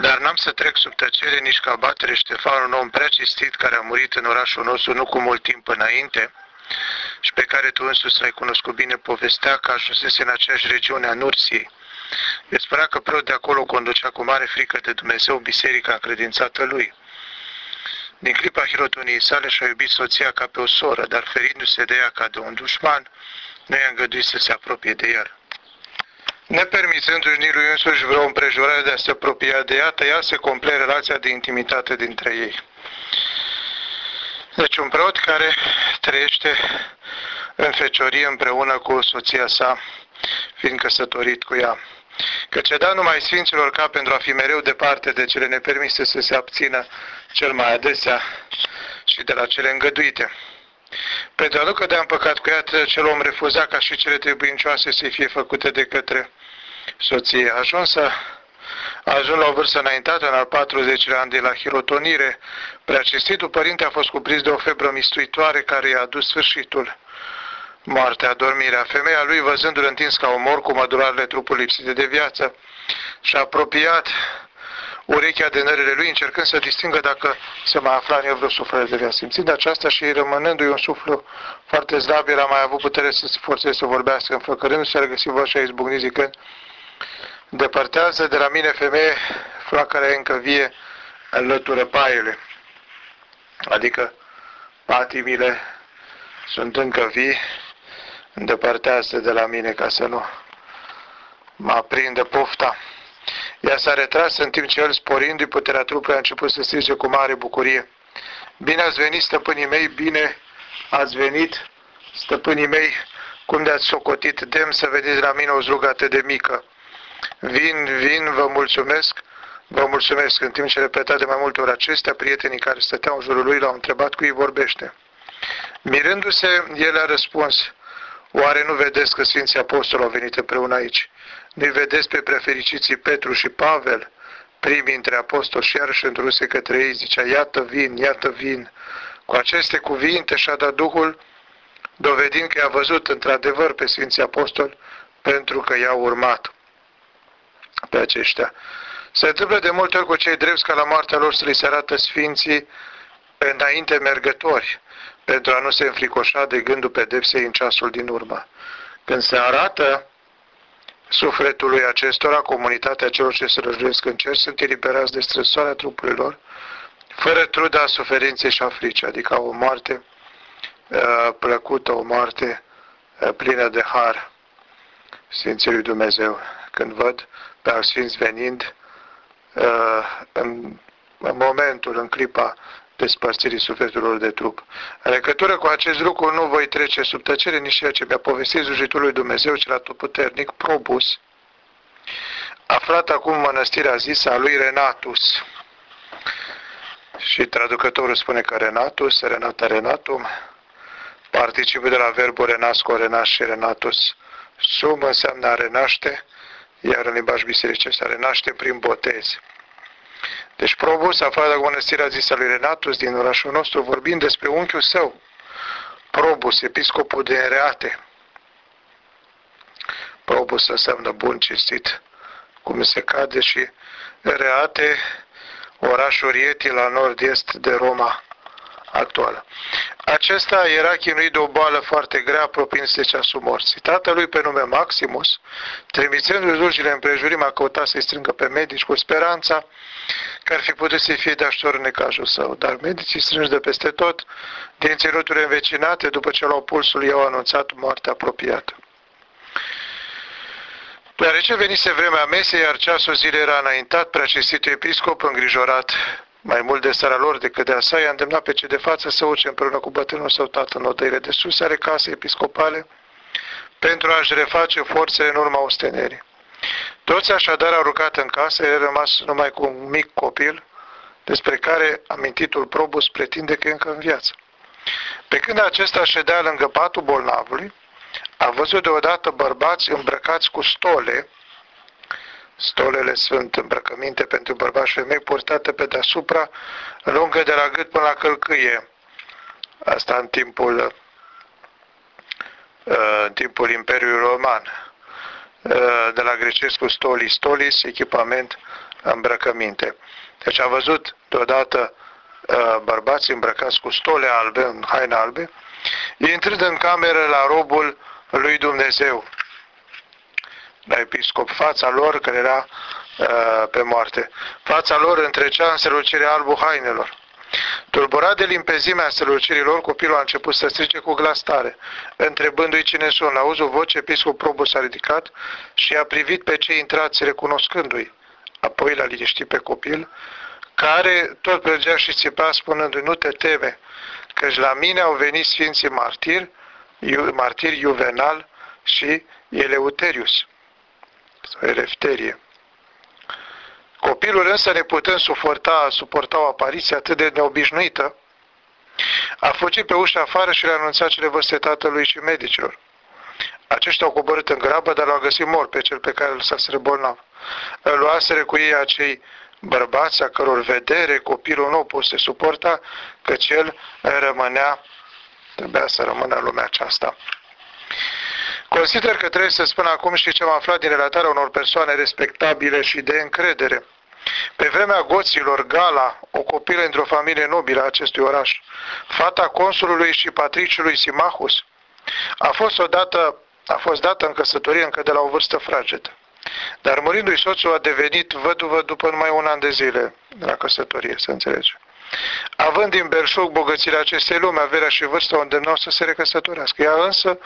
Dar n-am să trec sub tăcere nici ca batere Ștefan, un om prea cistit care a murit în orașul nostru nu cu mult timp înainte și pe care tu însuți l-ai cunoscut bine, povestea că ajunsese în aceeași regiune a Nursiei. El spera că preot de acolo conducea cu mare frică de Dumnezeu biserica încredințată lui. Din clipa hirotoniei sale și-a iubit soția ca pe o soră, dar ferindu-se de ea ca de un dușman, nu i-a îngăduit să se apropie de el. Nepermițându-și nici lui însuși vreo împrejurare de a se apropia de ea, tăiase complet relația de intimitate dintre ei. Deci un preot care trăiește în feciorie împreună cu soția sa, fiind căsătorit cu ea. Că ce da numai Sfinților ca pentru a fi mereu departe de cele nepermise să se abțină cel mai adesea și de la cele îngăduite. Pentru a nu cădea în păcat cu ea, cel om refuza ca și cele trebuincioase să fie făcute de către soție. Ajuns să ajuns la o vârstă înaintată, în al 40-lea an de la hirotonire, preacestitul părinte a fost cuprins de o febră mistuitoare care i-a adus sfârșitul moartea, dormirea. Femeia lui, văzându-l întins ca un mor cu mădularele trupului lipsite de viață, și-a apropiat urechea de nările lui, încercând să distingă dacă se mai afla în el vreo suflare de viață. Simțind aceasta și rămânându-i un suflu foarte slab, el a mai avut putere să se forțeze să vorbească, înflăcărându-se, a găsit voce și a izbucnit zicând, Depărtează de la mine, femeie, flacăra încă vie, înlătură paiele. Adică patimile sunt încă vii, îndepărtează de la mine ca să nu mă aprindă pofta. Ea s-a retras în timp ce el, sporindu-i puterea trupului, a început să strige cu mare bucurie. Bine ați venit, stăpânii mei, bine ați venit, stăpânii mei, cum de-ați socotit demn să veniți la mine o zrugă atât de mică. Vin, vin, vă mulțumesc, vă mulțumesc. În timp ce repeta de mai multe ori acestea, prietenii care stăteau în jurul lui l-au întrebat cu ei vorbește. Mirându-se, el a răspuns, Oare nu vedeți că Sfinții Apostoli au venit împreună aici? Nu-i vedeți pe prefericiții Petru și Pavel, primii între apostoli și iarăși întruse către ei, zicea, iată vin, iată vin. Cu aceste cuvinte și-a dat Duhul, dovedind că i-a văzut într-adevăr pe Sfinții Apostoli, pentru că i-au urmat pe aceștia. Se întâmplă de multe ori cu cei drepți ca la moartea lor să li se arată Sfinții înainte mergători, pentru a nu se înfricoșa de gândul pedepsei în ceasul din urmă. Când se arată sufletului acestora, comunitatea celor ce se răjuiesc în cer, sunt eliberați de stresoarea trupurilor, fără truda suferinței și a fricii, adică o moarte uh, plăcută, o moarte uh, plină de har Sfinții lui Dumnezeu. Când văd pe al Sfinți venind uh, în, în momentul, în clipa despărțirii sufletelor de trup. În legătură cu acest lucru nu voi trece sub tăcere nici ceea ce mi-a povestit zujitul lui Dumnezeu cel atotputernic, Probus, aflat acum în mănăstirea zisă a lui Renatus. Și traducătorul spune că Renatus, Renata Renatum, participă de la verbul renasco, renas și renatus. Sum înseamnă a renaște, iar în limbaj bisericesc a renaște prin botez. Deci Probus, afară de mănăstirea zisă lui Renatus din orașul nostru, vorbind despre unchiul său, Probus, episcopul de Reate. Probus înseamnă bun, cinstit, cum se cade și Reate, orașul Rieti la nord-est de Roma actuală. Acesta era chinuit de o boală foarte grea, apropiindu-se ceasul morții. Tatălui, pe nume Maximus, trimițându-și dulcile împrejurim, a căutat să-i strângă pe medici cu speranța că ar fi putut să fie de ajutor în necajul său. Dar medicii strânși de peste tot, din ținuturi învecinate, după ce luau pulsul, i-au anunțat moartea apropiată. Deoarece venise vremea mesei, iar ceasul zilei era înaintat, preacestitul episcop, îngrijorat mai mult de seara lor decât de a sa, i-a îndemnat pe cei de față să urce împreună cu bătrânul său tată în odăile de sus, are case episcopale, pentru a-și reface forțele în urma ostenerii. Toți așadar au rugat în casă, el rămas numai cu un mic copil, despre care amintitul Probus pretinde că e încă în viață. Pe când acesta ședea lângă patul bolnavului, a văzut deodată bărbați îmbrăcați cu stole, stolele sunt îmbrăcăminte pentru bărbați și femei purtate pe deasupra, lungă de la gât până la călcâie. Asta în timpul, uh, în timpul Imperiului Roman. Uh, de la grecescu stoli stolis, echipament îmbrăcăminte. Deci a văzut deodată uh, bărbații îmbrăcați cu stole albe, în haine albe, intrând în cameră la robul lui Dumnezeu, la episcop, fața lor care era uh, pe moarte. Fața lor întrecea în strălucirea albu hainelor. Tulburat de limpezimea strălucirilor, copilul a început să strige cu glas tare, întrebându-i cine sunt. La auzul voce, episcop Probu s-a ridicat și a privit pe cei intrați, recunoscându-i. Apoi l-a liniștit pe copil, care tot plângea și țipa spunându-i, nu te teme, căci la mine au venit Sfinții Martiri, martiri Juvenal și Eleuterius, sau Elefterie. Copilul însă, neputând suporta, suporta o apariție atât de neobișnuită, a fugit pe ușa afară și le-a anunțat cele văzute tatălui și medicilor. Aceștia au coborât în grabă, dar l-au găsit mort pe cel pe care îl lăsaseră bolnav. Îl luaseră cu ei acei bărbați a căror vedere copilul nu poate suporta, căci el rămânea, trebuia să rămână în lumea aceasta. Consider că trebuie să spun acum și ce am aflat din relatarea unor persoane respectabile și de încredere. Pe vremea goților, Gala, o copilă într-o familie nobilă a acestui oraș, fata consulului și patriciului Simahus, a fost odată a fost dată în căsătorie încă de la o vârstă fragedă. Dar murindu-i soțul a devenit văduvă după numai un an de zile de la căsătorie, să înțelege. Având din belșug bogățirea acestei lume, averea și vârsta unde nu o să se recăsătorească. Ea însă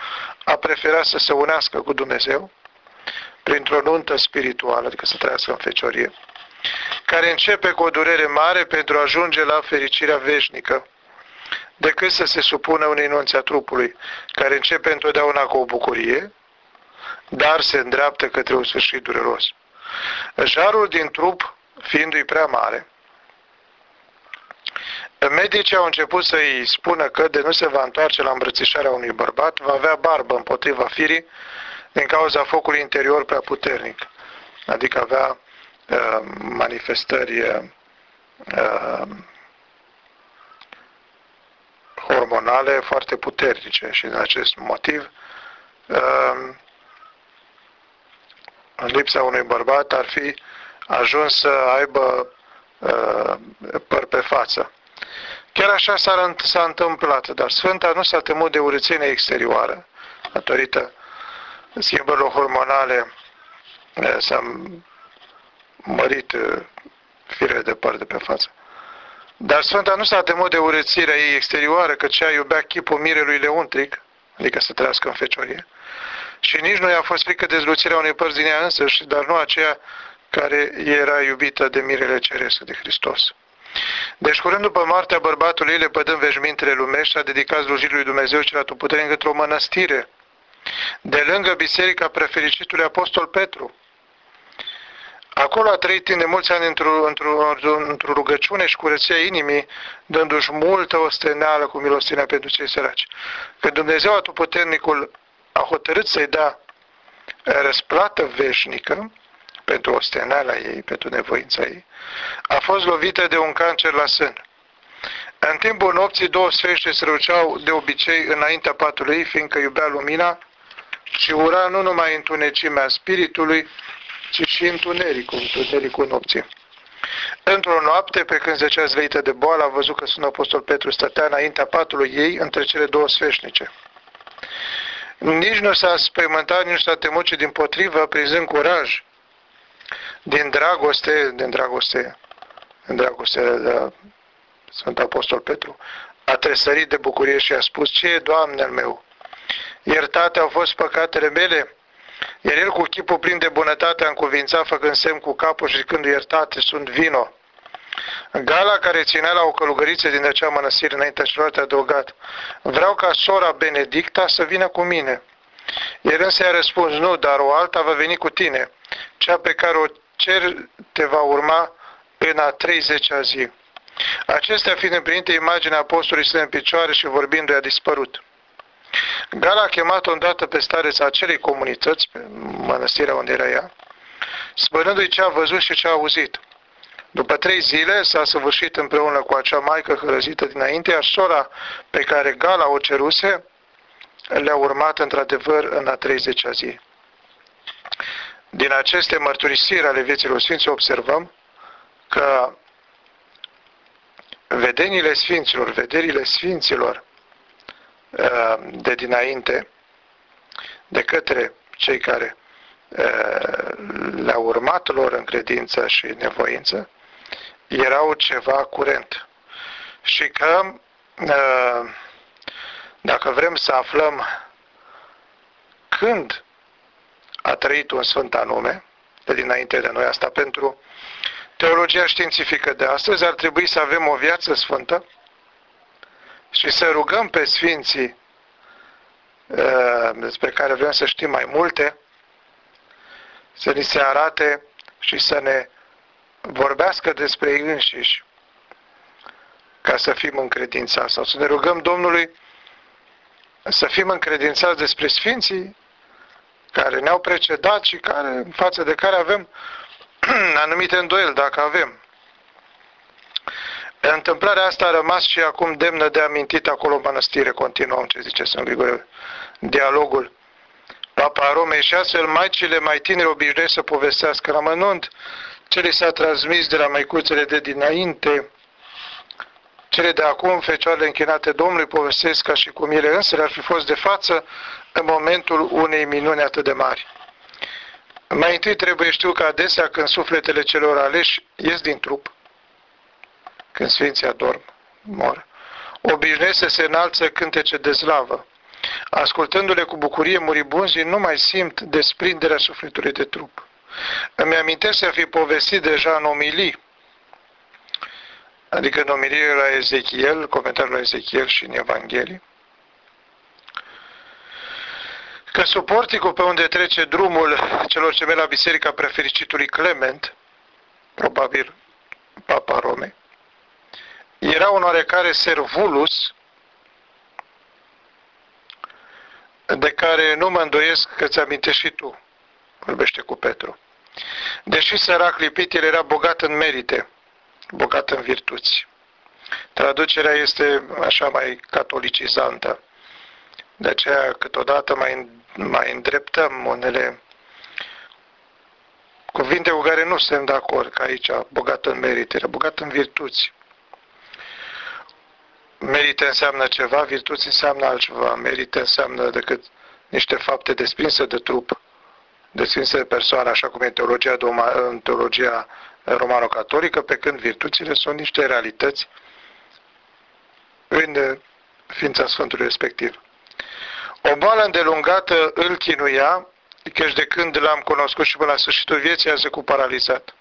a preferat să se unească cu Dumnezeu printr-o nuntă spirituală, adică să trăiască în feciorie, care începe cu o durere mare pentru a ajunge la fericirea veșnică, decât să se supună unei nunți a trupului, care începe întotdeauna cu o bucurie, dar se îndreaptă către un sfârșit dureros. Jarul din trup, fiindu-i prea mare, Medicii au început să-i spună că de nu se va întoarce la îmbrățișarea unui bărbat, va avea barbă împotriva firii din cauza focului interior prea puternic. Adică avea uh, manifestări uh, hormonale foarte puternice și din acest motiv uh, în lipsa unui bărbat ar fi ajuns să aibă uh, păr pe față. Chiar așa s-a, întâmplat, dar Sfânta nu s-a temut de urățenie exterioară, datorită schimbărilor hormonale, s-a mărit firele de păr de pe față. Dar Sfânta nu s-a temut de urățirea ei exterioară, că cea iubea chipul mirelui leuntric, adică să trăiască în feciorie, și nici nu i-a fost frică de zluțirea unei părți din ea însăși, dar nu aceea care era iubită de mirele ceresc de Hristos. Deci, curând după moartea bărbatului, le pădând veșmintele lumești, a dedicat slujirii lui Dumnezeu și la putere într-o mănăstire, de lângă biserica prefericitului Apostol Petru. Acolo a trăit timp de mulți ani într-o, într într rugăciune și curăția inimii, dându-și multă osteneală cu milostinea pentru cei săraci. Când Dumnezeu atotputernicul a hotărât să-i dea răsplată veșnică, pentru osteneala ei, pentru nevoința ei, a fost lovită de un cancer la sân. În timpul nopții, două sfește se răceau de obicei înaintea patului ei, fiindcă iubea lumina și ura nu numai întunecimea spiritului, ci și întunericul, întunericul nopții. Într-o noapte, pe când zecea zveită de boală, a văzut că Sfântul Apostol Petru stătea înaintea patului ei între cele două sfeșnice. Nici nu s-a spăimântat, nici nu s-a temut, ci din potrivă, prinzând curaj, din dragoste, din dragoste, din dragoste de Sfânt Apostol Petru, a tresărit de bucurie și a spus, ce e, Doamne al meu? Iertate au fost păcatele mele? Iar el cu chipul plin de bunătate a încuvințat, făcând semn cu capul și când iertate, sunt vino. Gala care ținea la o călugăriță din acea mănăstire înaintea celor adăugat, vreau ca sora Benedicta să vină cu mine. El însă i-a răspuns, nu, dar o alta va veni cu tine, cea pe care o cer te va urma în a 30-a zi. Acestea fiind împlinite, imaginea apostolului stă în picioare și vorbindu-i a dispărut. Gala a chemat îndată pe stareța acelei comunități, pe mănăstirea unde era ea, spărându-i ce a văzut și ce a auzit. După trei zile s-a săvârșit împreună cu acea maică hărăzită dinainte, iar sora pe care Gala o ceruse le-a urmat într-adevăr în a 30-a zi. Din aceste mărturisiri ale vieților Sfinților observăm că vedenile sfinților, vederile sfinților uh, de dinainte, de către cei care uh, le-au urmat lor în credință și nevoință, erau ceva curent. Și că uh, dacă vrem să aflăm când a trăit un sfânt anume, de dinainte de noi, asta pentru teologia științifică de astăzi, ar trebui să avem o viață sfântă și să rugăm pe Sfinții uh, despre care vrem să știm mai multe, să ni se arate și să ne vorbească despre ei înșiși, ca să fim încredințați. Sau să ne rugăm Domnului să fim încredințați despre Sfinții care ne-au precedat și care, în față de care avem anumite îndoieli, dacă avem. Întâmplarea asta a rămas și acum demnă de amintit acolo în mănăstire, continuăm ce zice Sfânt Grigore, dialogul. Papa Romei și astfel maicile mai tineri obișnuiesc să povestească la mănunt ce li s-a transmis de la măicuțele de dinainte, cele de acum, fecioarele închinate Domnului, povestesc ca și cum ele însă ar fi fost de față în momentul unei minuni atât de mari. Mai întâi trebuie știu că adesea când sufletele celor aleși ies din trup, când Sfinții adorm, mor, obișnuiesc să se înalță cântece de slavă. Ascultându-le cu bucurie muribunzii, nu mai simt desprinderea sufletului de trup. Îmi amintesc să fi povestit deja în omilii, adică în omilie la Ezechiel, comentariul la Ezechiel și în Evanghelie, că sub porticul pe unde trece drumul celor ce merg la Biserica Prefericitului Clement, probabil Papa Rome, era un oarecare servulus de care nu mă îndoiesc că ți amintești și tu, vorbește cu Petru. Deși sărac lipit, el era bogat în merite, bogat în virtuți. Traducerea este așa mai catolicizantă. De aceea, câteodată mai, mai îndreptăm unele cuvinte cu care nu suntem de acord, ca aici, bogat în merite, bogat în virtuți. Merite înseamnă ceva, virtuți înseamnă altceva. Merite înseamnă decât niște fapte desprinse de trup, desprinse de persoană, așa cum e teologia, în teologia romano-catolică, pe când virtuțile sunt niște realități în ființa Sfântului respectiv. O boală îndelungată îl chinuia, căci de când l-am cunoscut și până la sfârșitul vieții a cu paralizat.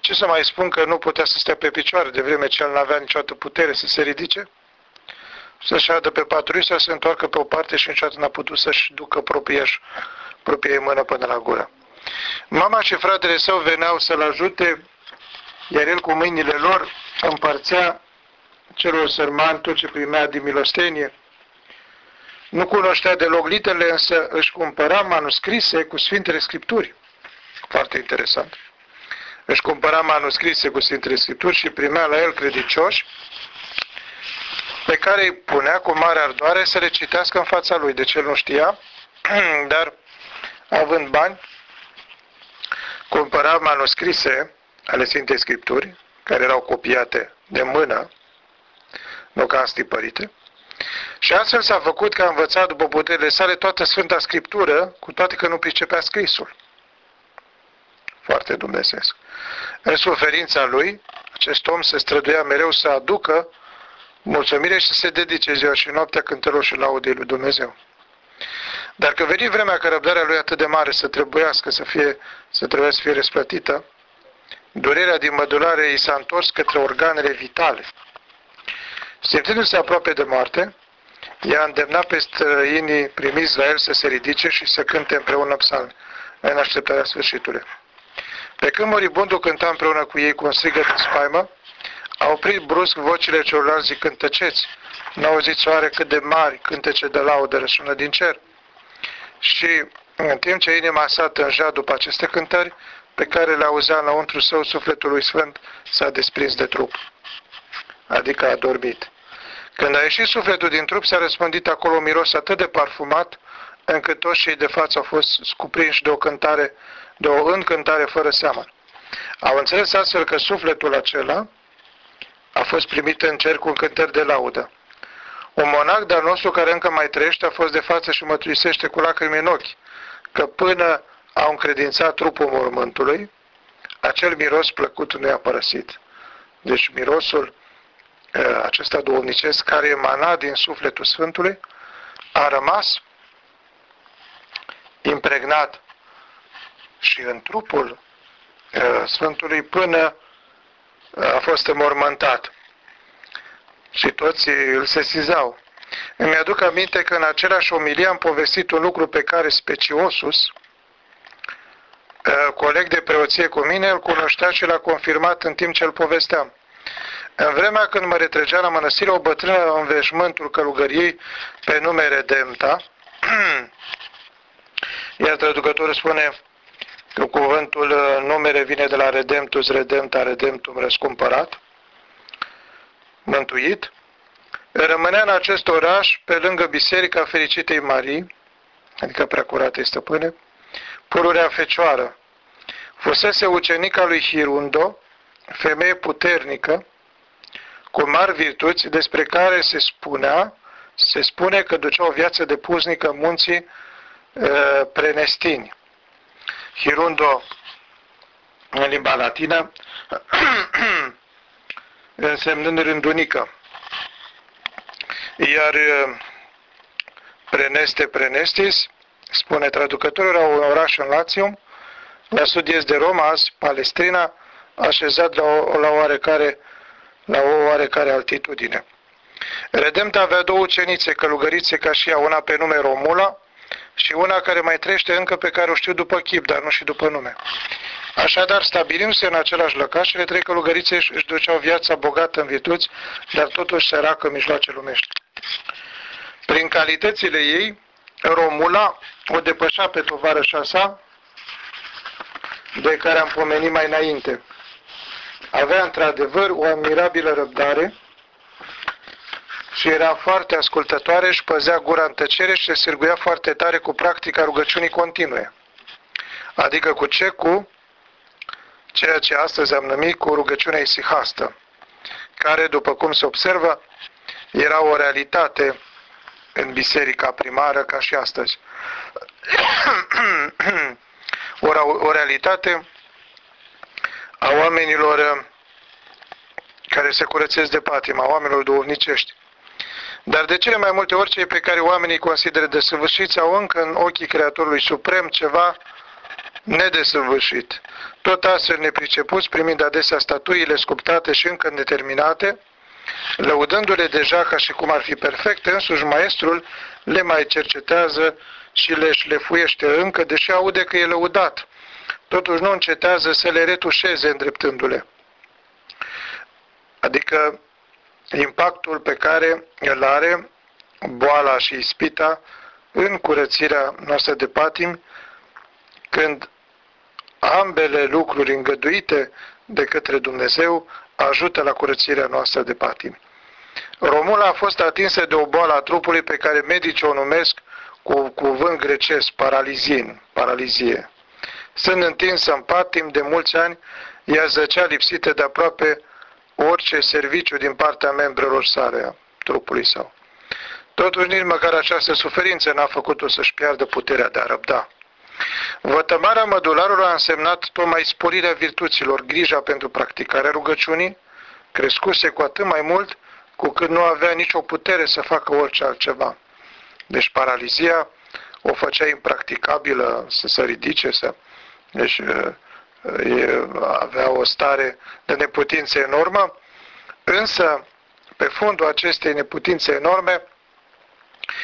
Ce să mai spun că nu putea să stea pe picioare, de vreme ce el nu avea niciodată putere să se ridice? Să șadă pe patru să se întoarcă pe o parte și niciodată n-a putut să-și ducă propria, propria mână până la gură. Mama și fratele său veneau să-l ajute, iar el cu mâinile lor împărțea celor sărmani tot ce primea din milostenie. Nu cunoștea deloc literele, însă își cumpăra manuscrise cu Sfintele Scripturi. Foarte interesant. Își cumpăra manuscrise cu Sfintele Scripturi și primea la el credicioși, pe care îi punea cu mare ardoare să le citească în fața lui. Deci el nu știa, dar având bani, cumpăra manuscrise ale Sfintei Scripturi, care erau copiate de mână, nu ca stipărite, și astfel s-a făcut că a învățat după puterile sale toată Sfânta Scriptură, cu toate că nu pricepea scrisul. Foarte dumnezesc. În suferința lui, acest om se străduia mereu să aducă mulțumire și să se dedice ziua și noaptea cântărilor și laudei lui Dumnezeu. Dar că veni vremea că răbdarea lui atât de mare să trebuiască să, fie, să trebuie să fie răsplătită, durerea din mădulare i s-a întors către organele vitale. Simțindu-se aproape de moarte, i-a îndemnat pe străinii primiți la el să se ridice și să cânte împreună psalmi în așteptarea sfârșitului. Pe când moribundul cânta împreună cu ei cu un strigă de spaimă, a oprit brusc vocile celorlalți zicând tăceți, n-auziți oare cât de mari cântece de laudă răsună din cer? Și în timp ce inima sa tângea după aceste cântări, pe care le auzea înăuntru său sufletului sfânt, s-a desprins de trup, adică a dormit. Când a ieșit sufletul din trup, s-a răspândit acolo un miros atât de parfumat, încât toți cei de față au fost cuprinși de o cântare, de o încântare fără seamă. Au înțeles astfel că sufletul acela a fost primit în cer cu cântări de laudă. Un monac de-al nostru care încă mai trăiește a fost de față și mătuisește cu lacrimi în ochi, că până au încredințat trupul mormântului, acel miros plăcut nu i-a părăsit. Deci mirosul acesta duhovnicesc care emana din sufletul Sfântului a rămas impregnat și în trupul Sfântului până a fost înmormântat. Și toți îl sesizau. Îmi aduc aminte că în același omilie am povestit un lucru pe care Speciosus, coleg de preoție cu mine, îl cunoștea și l-a confirmat în timp ce îl povesteam. În vremea când mă retrăgea la mănăstire, o bătrână în veșmântul călugăriei pe nume Redemta, iar traducătorul spune că cuvântul numere vine de la Redemptus, Redemta, Redemptum, răscumpărat, mântuit, rămânea în acest oraș pe lângă Biserica Fericitei Marii, adică Preacuratei Stăpâne, pururea Fecioară. Fusese ucenica lui Hirundo, femeie puternică, cu mari virtuți despre care se spunea, se spune că ducea o viață de puznică în munții uh, prenestini. Hirundo, în limba latină, însemnând rândunică. Iar uh, Preneste Prenestis, spune traducătorul, era un oraș în Latium, la sud-est de Roma, azi Palestrina, așezat la o, la oarecare la o oarecare altitudine. Redemta avea două ucenițe călugărițe ca și ea, una pe nume Romula și una care mai trăiește încă pe care o știu după chip, dar nu și după nume. Așadar, stabilindu-se în același lăcaș, cele trei călugărițe își duceau viața bogată în virtuți, dar totuși săracă în mijloace lumești. Prin calitățile ei, Romula o depășea pe tovarășa sa, de care am pomenit mai înainte avea într-adevăr o admirabilă răbdare și era foarte ascultătoare, și păzea gura în tăcere și se sârguia foarte tare cu practica rugăciunii continue. Adică cu ce? Cu ceea ce astăzi am numit cu rugăciunea isihastă, care, după cum se observă, era o realitate în biserica primară ca și astăzi. o, o realitate a oamenilor uh, care se curățesc de patima, a oamenilor duhovnicești. Dar de cele mai multe ori cei pe care oamenii consideră desăvârșiți au încă în ochii Creatorului Suprem ceva nedesăvârșit. Tot astfel nepricepuți, primind adesea statuile sculptate și încă neterminate, lăudându-le deja ca și cum ar fi perfecte, însuși maestrul le mai cercetează și le șlefuiește încă, deși aude că e lăudat totuși nu încetează să le retușeze îndreptându-le. Adică impactul pe care îl are boala și ispita în curățirea noastră de patim, când ambele lucruri îngăduite de către Dumnezeu ajută la curățirea noastră de patim. Romula a fost atinsă de o boală a trupului pe care medicii o numesc cu cuvânt grecesc, paralizin, paralizie. Stând întinsă în pat timp de mulți ani, ea zăcea lipsită de aproape orice serviciu din partea membrelor sale a trupului său. Totuși, nici măcar această suferință n-a făcut-o să-și piardă puterea de a răbda. Vătămarea mădularului a însemnat tocmai sporirea virtuților, grija pentru practicarea rugăciunii, crescuse cu atât mai mult cu cât nu avea nicio putere să facă orice altceva. Deci paralizia o făcea impracticabilă să se ridice, să deci avea o stare de neputință enormă, însă pe fundul acestei neputințe enorme,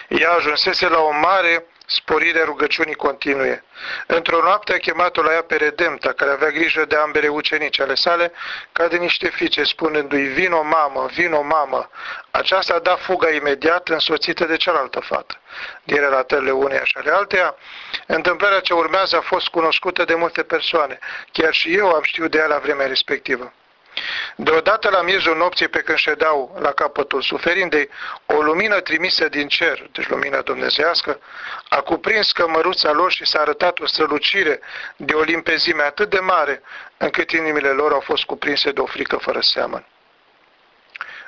ea ajunsese la o mare sporire rugăciunii continue. Într-o noapte a chemat-o la ea pe Redemta, care avea grijă de ambele ucenici ale sale, ca de niște fiice, spunându-i, vino mamă, vino mamă. Aceasta a dat fuga imediat, însoțită de cealaltă fată. Din relatările uneia și ale alteia, întâmplarea ce urmează a fost cunoscută de multe persoane. Chiar și eu am știut de ea la vremea respectivă. Deodată la miezul nopții pe când ședeau la capătul suferindei, o lumină trimisă din cer, deci lumina dumnezească, a cuprins cămăruța lor și s-a arătat o strălucire de o limpezime atât de mare, încât inimile lor au fost cuprinse de o frică fără seamăn.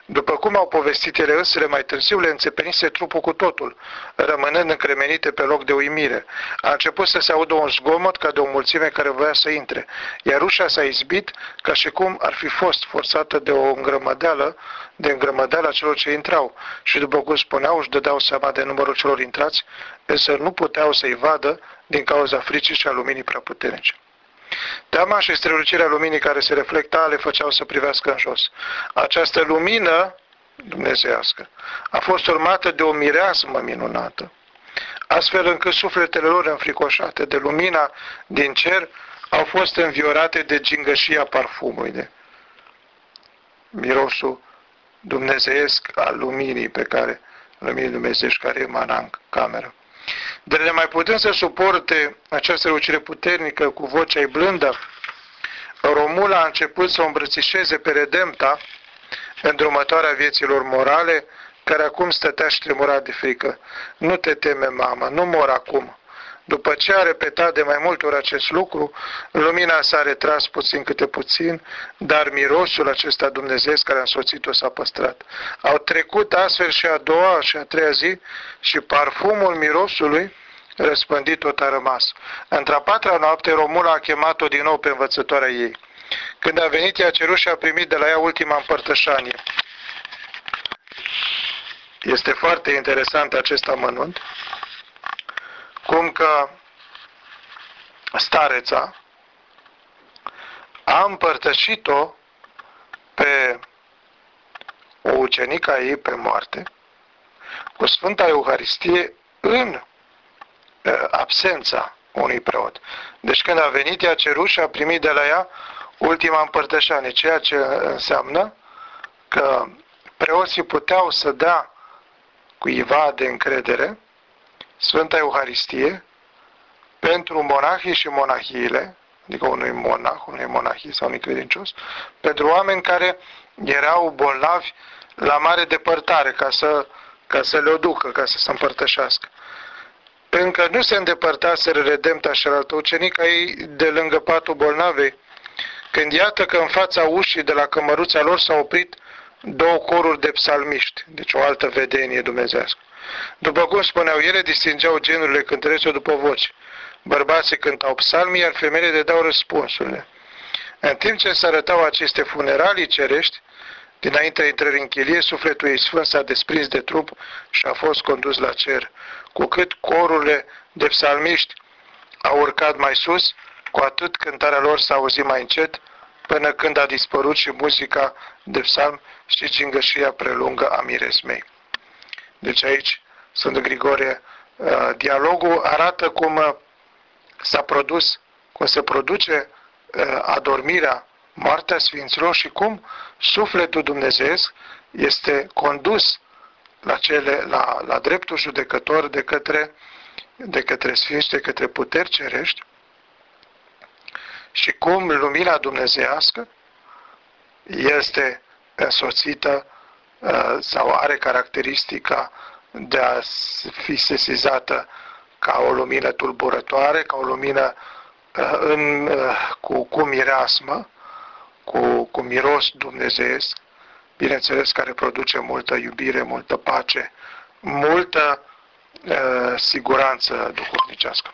După cum au povestit ele însele mai târziu, le înțepenise trupul cu totul, rămânând încremenite pe loc de uimire. A început să se audă un zgomot ca de o mulțime care voia să intre, iar ușa s-a izbit ca și cum ar fi fost forțată de o îngrămădeală, de îngrămădeala celor ce intrau și după cum spuneau își dădeau seama de numărul celor intrați, însă nu puteau să-i vadă din cauza fricii și a luminii prea puternice. Teama și strălucirea luminii care se reflecta le făceau să privească în jos. Această lumină dumnezească a fost urmată de o mireasmă minunată, astfel încât sufletele lor înfricoșate de lumina din cer au fost înviorate de gingășia parfumului, de mirosul dumnezeiesc al luminii pe care, luminii dumnezeiești care emana în cameră. De le mai putem să suporte această răucire puternică cu vocea ei blândă, Romula a început să o îmbrățișeze pe Redempta, îndrumătoarea vieților morale, care acum stătea și tremura de frică. Nu te teme, mamă, nu mor acum. După ce a repetat de mai multe ori acest lucru, lumina s-a retras puțin câte puțin, dar mirosul acesta Dumnezeu care a însoțit-o s-a păstrat. Au trecut astfel și a doua și a treia zi și parfumul mirosului răspândit tot a rămas. Într-a patra noapte, Romula a chemat-o din nou pe învățătoarea ei. Când a venit, ea cerut și a primit de la ea ultima împărtășanie. Este foarte interesant acest amănunt cum că stareța a împărtășit-o pe o ucenică a ei pe moarte cu Sfânta Euharistie în absența unui preot. Deci când a venit, ea cerut și a primit de la ea ultima împărtășanie, ceea ce înseamnă că preoții puteau să dea cuiva de încredere Sfânta Euharistie pentru monahii și monahiile, adică unui monah, unui monahii sau unui credincios, pentru oameni care erau bolnavi la mare depărtare ca să, ca să le o ducă, ca să se împărtășească. Pentru că nu se îndepărtaseră redemta și altă ucenică ei de lângă patul bolnavei, când iată că în fața ușii de la cămăruța lor s-au oprit două coruri de psalmiști, deci o altă vedenie dumnezească. După cum spuneau ele, distingeau genurile cântărețe după voce. Bărbații cântau psalmii, iar femeile dedau răspunsurile. În timp ce se arătau aceste funeralii cerești, dinaintea intrării în chilie, sufletul ei sfânt s-a desprins de trup și a fost condus la cer. Cu cât corurile de psalmiști au urcat mai sus, cu atât cântarea lor s-a auzit mai încet, până când a dispărut și muzica de psalm și cingășia prelungă a miresmei. Deci aici Sfântul Grigore, uh, dialogul arată cum uh, s-a produs, cum se produce uh, adormirea, moartea Sfinților și cum sufletul dumnezeesc este condus la, cele, la, la dreptul judecător de către, de către Sfinți, de către puteri cerești și cum lumina dumnezească este însoțită sau are caracteristica de a fi sesizată ca o lumină tulburătoare, ca o lumină uh, în, uh, cu, cu mireasmă, cu, cu miros dumnezeiesc, bineînțeles care produce multă iubire, multă pace, multă uh, siguranță duhovnicească.